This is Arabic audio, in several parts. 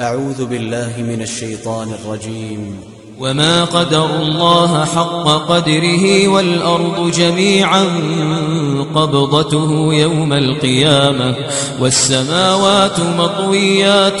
أعوذ بالله من الشيطان الرجيم. وما قدر الله حق قدره والأرض جميعا قبضته يوم القيامة والسماوات مطويات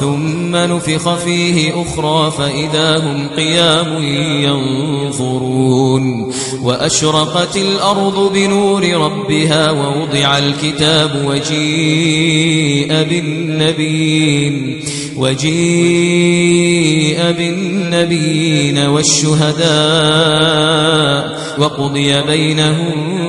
ثم نفخ فيه أخرى فإذا هم قيام ينظرون. وأشرقت الأرض بنور ربها ووضع الكتاب وجيء بالنبيين. وجيء بالنبيين والشهداء. وقضي بينهم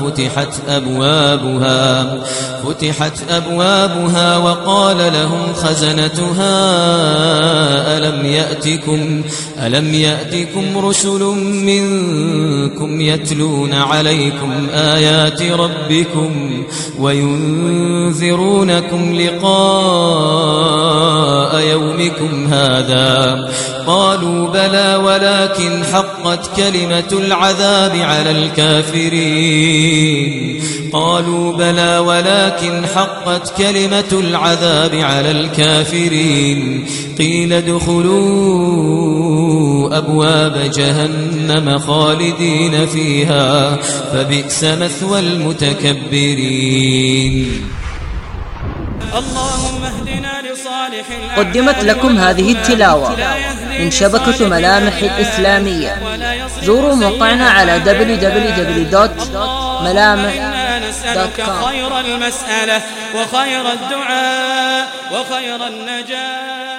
فتحت أبوابها فتحت أبوابها وقال لهم خزنتها ألم يأتكم ألم يأتكم رسل منكم يتلون عليكم آيات ربكم وينذرونكم لقاء يومكم هذا؟ قالوا بلى ولكن حقت كلمة العذاب على الكافرين. قالوا بلى ولكن حقت كلمة العذاب على الكافرين. قيل ادخلوا أبواب جهنم خالدين فيها فبئس مثوى المتكبرين. اللهم اهدنا لصالح قدمت لكم هذه التلاوة. من شبكة ملامح الإسلامية زوروا موقعنا على www.ملامح.com خير المسألة وخير الدعاء وخير النجاة.